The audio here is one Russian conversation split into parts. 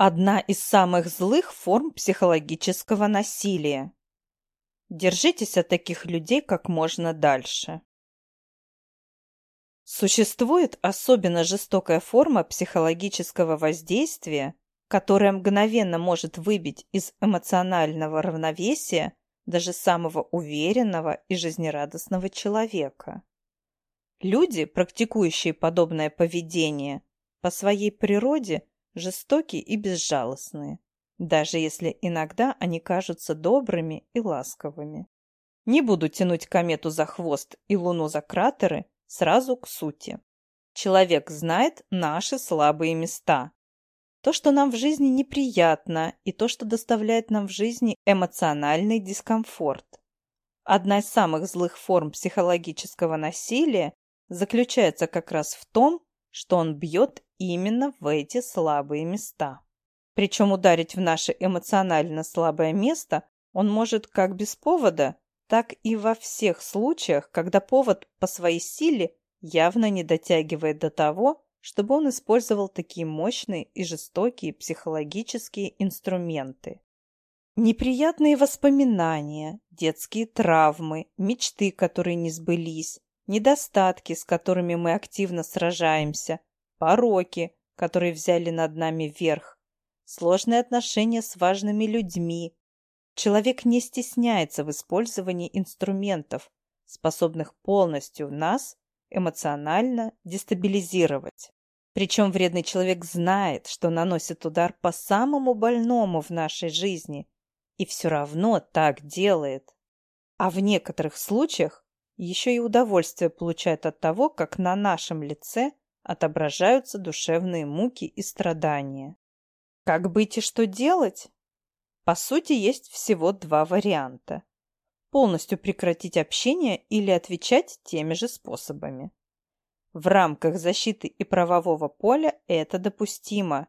Одна из самых злых форм психологического насилия. Держитесь от таких людей как можно дальше. Существует особенно жестокая форма психологического воздействия, которая мгновенно может выбить из эмоционального равновесия даже самого уверенного и жизнерадостного человека. Люди, практикующие подобное поведение, по своей природе жестокие и безжалостные, даже если иногда они кажутся добрыми и ласковыми. Не буду тянуть комету за хвост и луну за кратеры, сразу к сути. Человек знает наши слабые места, то, что нам в жизни неприятно, и то, что доставляет нам в жизни эмоциональный дискомфорт. Одна из самых злых форм психологического насилия заключается как раз в том, что он бьет именно в эти слабые места. Причем ударить в наше эмоционально слабое место он может как без повода, так и во всех случаях, когда повод по своей силе явно не дотягивает до того, чтобы он использовал такие мощные и жестокие психологические инструменты. Неприятные воспоминания, детские травмы, мечты, которые не сбылись, недостатки, с которыми мы активно сражаемся, пороки, которые взяли над нами верх, сложные отношения с важными людьми. Человек не стесняется в использовании инструментов, способных полностью нас эмоционально дестабилизировать. Причем вредный человек знает, что наносит удар по самому больному в нашей жизни, и все равно так делает. А в некоторых случаях еще и удовольствие получает от того, как на нашем лице отображаются душевные муки и страдания. Как быть и что делать? По сути, есть всего два варианта полностью прекратить общение или отвечать теми же способами. В рамках защиты и правового поля это допустимо.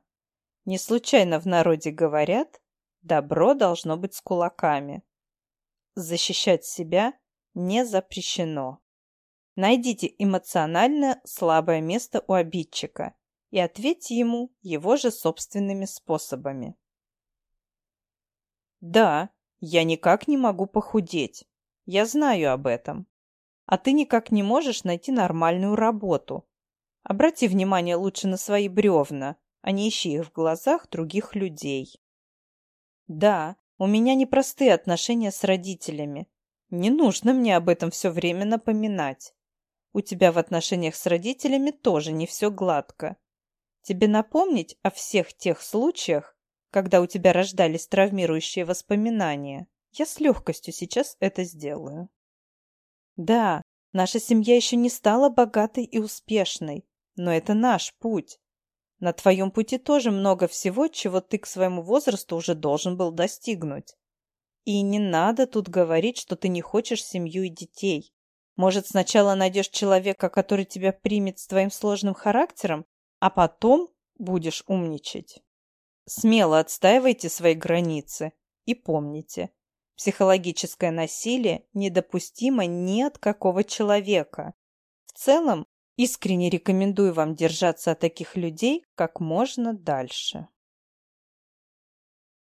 Не случайно в народе говорят «добро должно быть с кулаками». Защищать себя не запрещено. Найдите эмоционально слабое место у обидчика и ответьте ему его же собственными способами. Да, я никак не могу похудеть. Я знаю об этом. А ты никак не можешь найти нормальную работу. Обрати внимание лучше на свои бревна, а не ищи их в глазах других людей. Да, у меня непростые отношения с родителями. Не нужно мне об этом все время напоминать. У тебя в отношениях с родителями тоже не все гладко. Тебе напомнить о всех тех случаях, когда у тебя рождались травмирующие воспоминания. Я с легкостью сейчас это сделаю. Да, наша семья еще не стала богатой и успешной, но это наш путь. На твоем пути тоже много всего, чего ты к своему возрасту уже должен был достигнуть. И не надо тут говорить, что ты не хочешь семью и детей. Может, сначала найдешь человека, который тебя примет с твоим сложным характером, а потом будешь умничать. Смело отстаивайте свои границы и помните, психологическое насилие недопустимо ни от какого человека. В целом, искренне рекомендую вам держаться от таких людей как можно дальше.